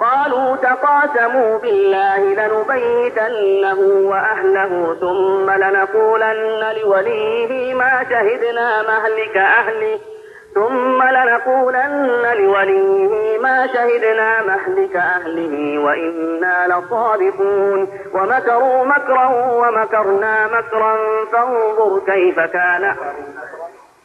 قالوا تقاسموا بالله لنبيتنه وأهله ثم لنقولن لوليه ما شهدنا مهلك أهله ثم لنقولن لوليه ما شهدنا مهلك أهله وإنا لصادقون ومكروا مكرا ومكرنا مكرا فانظر كيف كان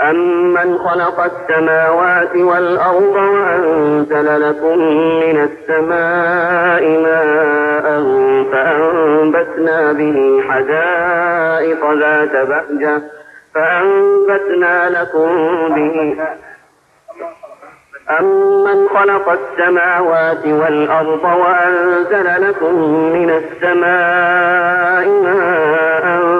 أمن خلق السماوات والأرض وأنزل لكم من السماء ماء فأنبتنا به حدائق ذات بهجة فأنبتنا لكم به أمن خلق السماوات والأرض وأنزل لكم من السماء ماء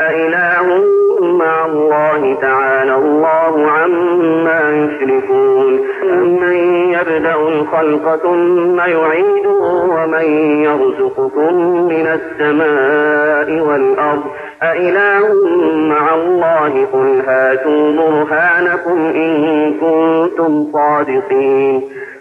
أإله مع الله تعالى الله عما يشركون. أمن يبدأ الخلق ثم يعيده ومن يرزقكم من السماء والأرض. أإله مع الله قل هاتوا برهانكم إن كنتم صادقين.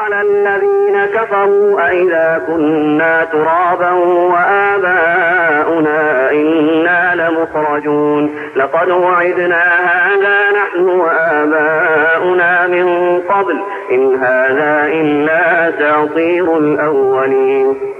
على الذين كفروا أئذا كنا ترابا وآباؤنا إنا لمخرجون. لقد وعدنا هذا نحن وآباؤنا من قبل. إن هذا إلا أساطير الأولين.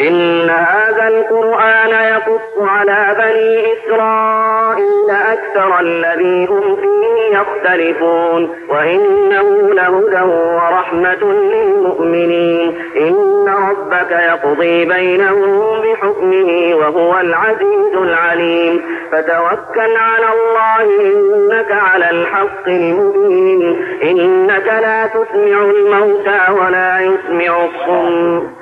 إن هذا القرآن يقص على بني إسرائيل أكثر الذي هم فيه يختلفون وإنه لهدى ورحمة للمؤمنين. إن ربك يقضي بينهم بحكمه وهو العزيز العليم. فتوكل على الله إنك على الحق المبين. إنك لا تسمع الموتى ولا يسمع الصم.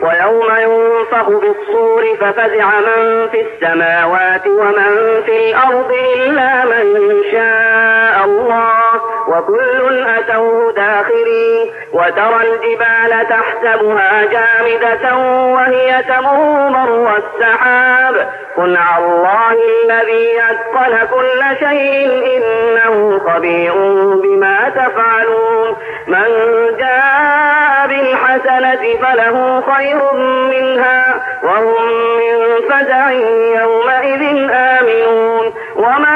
ويوم ينفخ في الصور ففزع من في السماوات ومن في الأرض إلا من شاء الله. وكل أتوه داخرين وترى الجبال تحسبها جامدة وهي تمر مر السحاب. صنع الله الذي أتقن كل شيء إنه خبير بما تفعلون. من جاء بالحسنة فله خير منها وهم من فزع يومئذ آمنون. ومن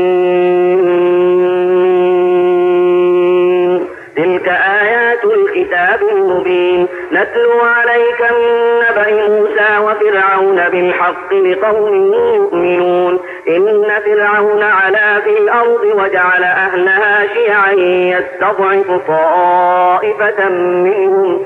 المبين نتلو عليك من نبأ موسى وفرعون بالحق لقوم يؤمنون. إن فرعون علا في الأرض وجعل أهلها شيعا يستضعف طائفة منهم.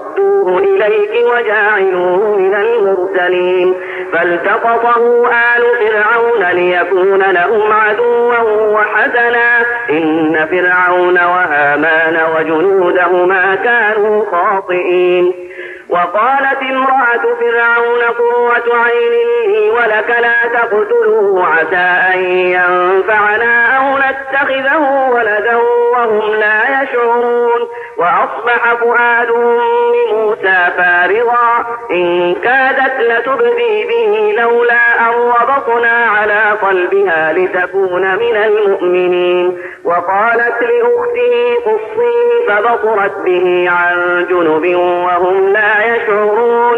رادوه إليك وجاعلوه من المرسلين. فالتقطه آل فرعون ليكون لهم عدوا وحسنا. إن فرعون وهامان وجنودهما كانوا خاطئين. وقالت امرأة فرعون قوة عين لي ولك لا تقتلوه عسى أن ينفعنا أو نتخذه ولدا وهم لا يشعرون. وأصبح فؤاد موسى فارغا. إن كادت لتبدي به لولا أن ربطنا على قلبها لتكون من المؤمنين. وقالت لأخته قصيه فبصرت به عن جنب وهم لا يشعرون.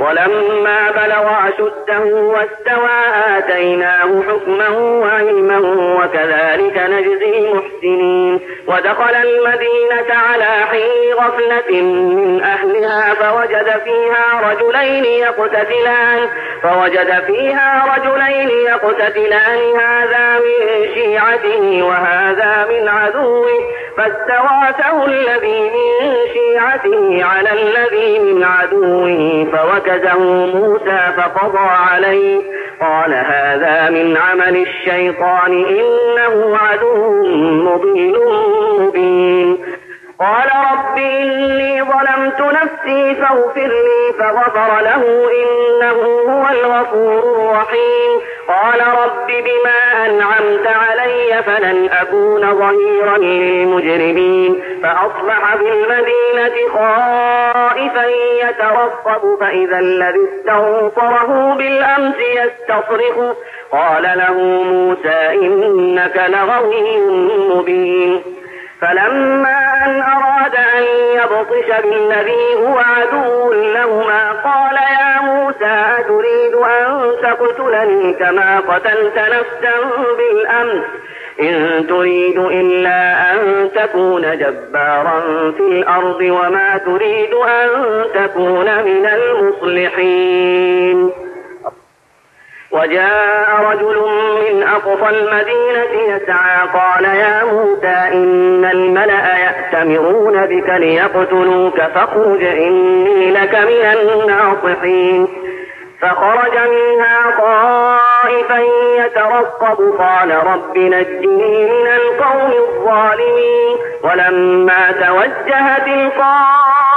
ولما بلغ أشده واستوى آتيناه حكما وعلما وكذلك نجزي المحسنين ودخل المدينة على حين غفلة من أهلها فوجد فيها رجلين يقتتلان فوجد فيها رجلين يقتتلان هذا من شيعته وهذا من عدوه فاستغاثه الذي من شيعته على الذي من عدوه فوكزه موسى فقضى عليه. قال هذا من عمل الشيطان إنه عدو مضل مبين. قال رب إني ظلمت نفسي فاغفر لي فغفر له إنه هو الغفور الرحيم. قال رب بما أنعمت علي فلن أكون ظهيرا للمجرمين. فأصبح في المدينة خائفا يترقب فإذا الذي استنصره بالأمس يستصرخ. قال له موسى إنك لغوي مبين. فلما يبطش بالذي هو عدو لهما. قال يا موسى أتريد أن تقتلني كما قتلت نفسا بالأمس؟ إن تريد إلا أن تكون جبارا في الأرض وما تريد أن تكون من المصلحين. وجاء رجل من أقصى المدينة يسعى قال يا موسى إن الملأ يأتمرون بك ليقتلوك فاخرج إني لك من الناصحين. فخرج منها خائفا يترقب قال رب نجني من القوم الظالمين. ولما توجه تلقاء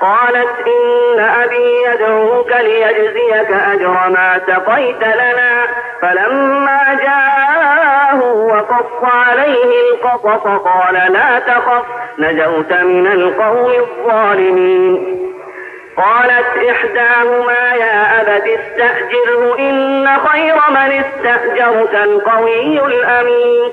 قالت إن أبي يدعوك ليجزيك أجر ما سقيت لنا. فلما جاءه وقص عليه القصص قال لا تخف نجوت من القوم الظالمين. قالت إحداهما يا أبت استأجره إن خير من استأجرت القوي الأمين.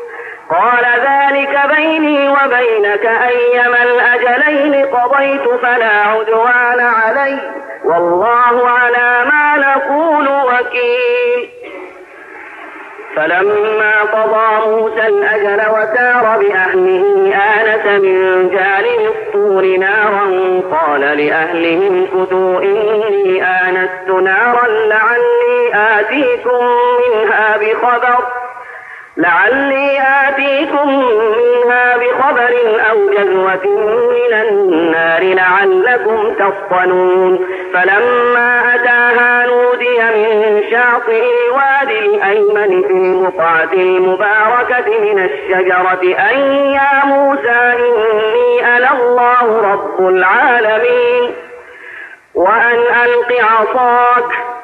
قال ذلك بيني وبينك أيما الأجلين قضيت فلا عدوان علي والله على ما نقول وكيل. فلما قضى موسى الأجل وسار بأهله آنس من جانب الطور نارا قال لأهلهم كتوا إني آنست نارا لعلي آتيكم منها بخبر. لعلي آتيكم منها بخبر أو جذوة من النار لعلكم تصطنون فلما أتاها نودي من شاطئ الوادي الأيمن في البقعة المباركة من الشجرة أن يا موسى إني أنا الله رب العالمين. وأن ألق عصاك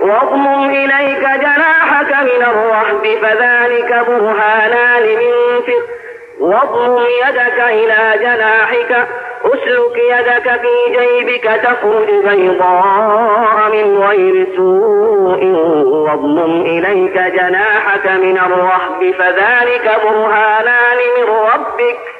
واضمم إليك جناحك من الرهب فذلك برهانان من فقه. واضم يدك إلى جناحك أسلك يدك في جيبك تخرج بيضاء من غير سوء. واضم إليك جناحك من الرهب فذلك برهانان من ربك.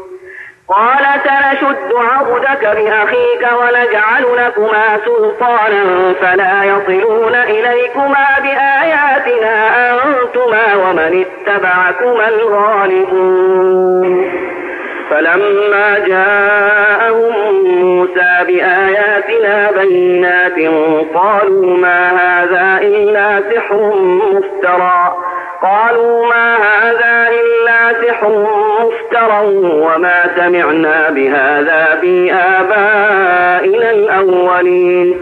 قال سنشد عبدك بأخيك ونجعل لكما سلطانا فلا يصلون إليكما بآياتنا أنتما ومن اتبعكما الغالبون. فلما جاءهم موسى بآياتنا بينات قالوا ما هذا إلا سحر مفترى. قالوا ما هذا إلا سحر مفترى وما سمعنا بهذا في آبائنا الأولين.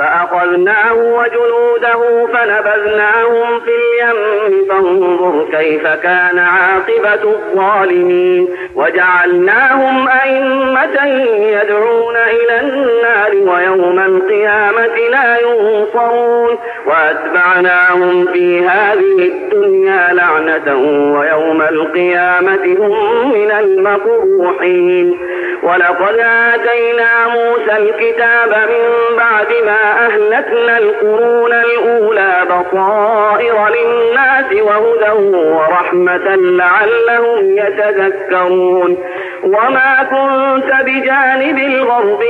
فأخذناه وجنوده فنبذناهم في اليم فانظر كيف كان عاقبة الظالمين. وجعلناهم أئمة يدعون إلى النار ويوم القيامة لا ينصرون. وأتبعناهم في هذه الدنيا لعنة ويوم القيامة هم من المقروحين ولقد آتينا موسى الكتاب من بعد ما أهلكنا القرون الأولى بصائر للناس وهدى ورحمة لعلهم يتذكرون. وما كنت بجانب الغرب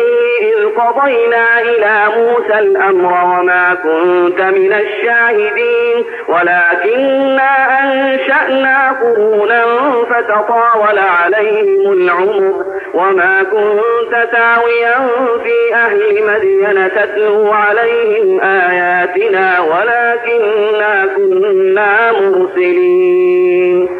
إذ قضينا إلى موسى الأمر وما كنت من الشاهدين. ولكننا أنشأنا قرونا فتطاول عليهم العمر. وما كنت ساويا في أهل مدين تتلو عليهم آياتنا ولكننا كنا مرسلين.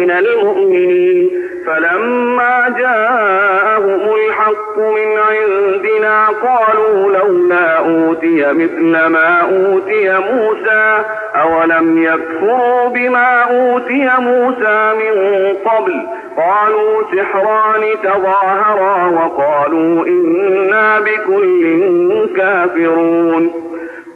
المؤمنين. فلما جاءهم الحق من عندنا قالوا لولا أوتي مثل ما أوتي موسى أولم يكفروا بما أوتي موسى من قبل؟ قالوا سحران تظاهرا وقالوا إنا بكل كافرون.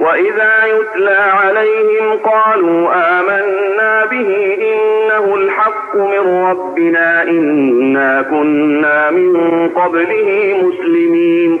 وإذا يتلى عليهم قالوا آمنا به إنه الحق من ربنا إنا كنا من قبله مسلمين.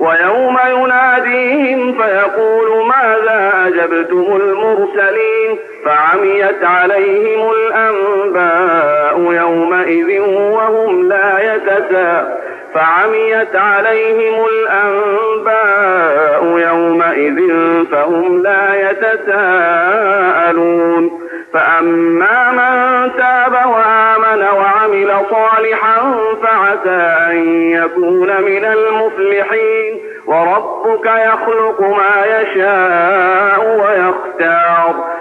ويوم يناديهم فيقول ماذا أجبتم المرسلين فعميت عليهم الأنباء يومئذ وهم لا يتساءلون فعميت عليهم الأنباء يومئذ فهم لا يتساءلون. فأما من تاب وآمن وعمل صالحا فعسى أن يكون من المفلحين وربك يخلق ما يشاء ويختار.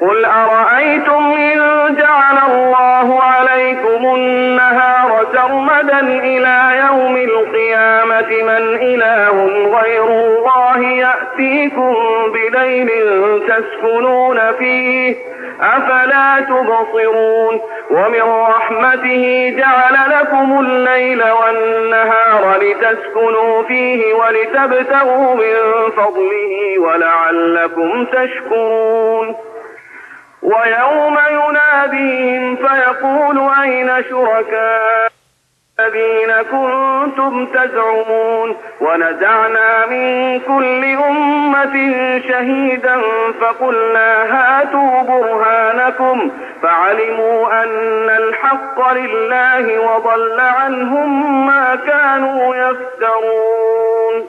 قل أرأيتم إن جعل الله عليكم النهار سرمدا إلى يوم القيامة من إله غير الله يأتيكم بليل تسكنون فيه أفلا تبصرون ومن رحمته جعل لكم الليل والنهار لتسكنوا فيه ولتبتغوا من فضله ولعلكم تشكرون ويوم يناديهم فيقول أين شركاء الذين كنتم تزعمون ونزعنا من كل أمة شهيدا فقلنا هاتوا برهانكم فعلموا أن الحق لله وضل عنهم ما كانوا يفترون.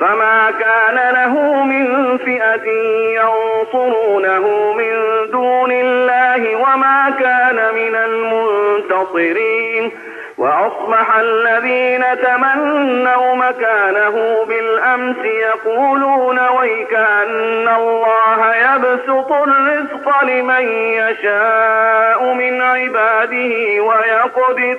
فما كان له من فئة ينصرونه من دون الله وما كان من المنتصرين وأصبح الذين تمنوا مكانه بالأمس يقولون ويكأن الله يبسط الرزق لمن يشاء من عباده ويقدر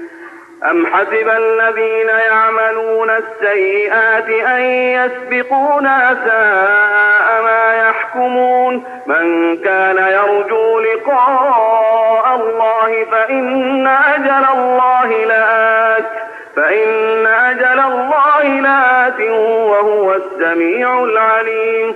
أم حسب الذين يعملون السيئات أن يسبقونا ساء ما يحكمون من كان يرجو لقاء الله فإن أجل الله لآت فإن أجل الله لآت وهو السميع العليم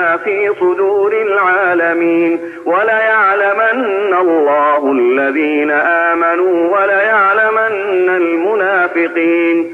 في صدور العالمين وليعلمن الله الذين آمنوا وليعلمن المنافقين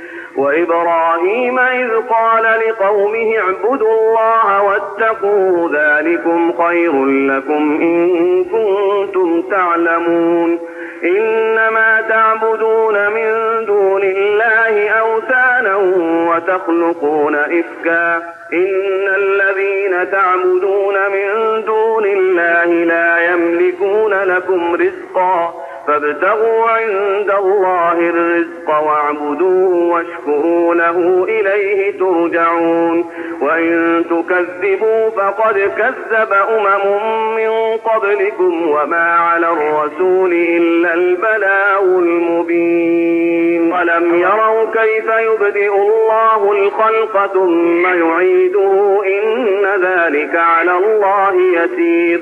وإبراهيم إذ قال لقومه اعبدوا الله واتقوا ذلكم خير لكم إن كنتم تعلمون. إنما تعبدون من دون الله أوثانا وتخلقون إفكا. إن الذين تعبدون من دون الله لا يملكون لكم رزقا. فابتغوا عند الله الرزق واعبدوه واشكروا له إليه ترجعون. وإن تكذبوا فقد كذب أمم من قبلكم وما على الرسول إلا البلاغ المبين. ولم يروا كيف يبدئ الله الخلق ثم يعيده إن ذلك على الله يسير.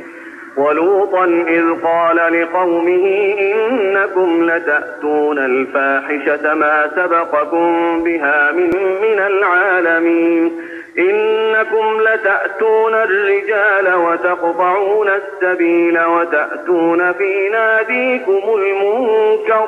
ولوطا إذ قال لقومه إنكم لتأتون الفاحشة ما سبقكم بها من, من العالمين. إنكم لتأتون الرجال وتقطعون السبيل وتأتون في ناديكم المنكر.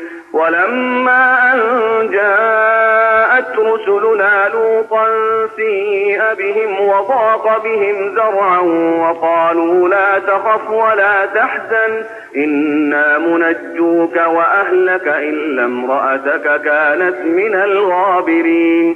ولما أن جاءت رسلنا لوطا سيء بهم وضاق بهم ذرعا وقالوا لا تخف ولا تحزن إنا منجوك وأهلك إلا امرأتك كانت من الغابرين.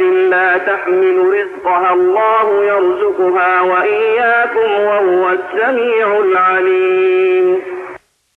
لا تحمل رزقها الله يرزقها وإياكم وهو السميع العليم.